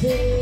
Hey.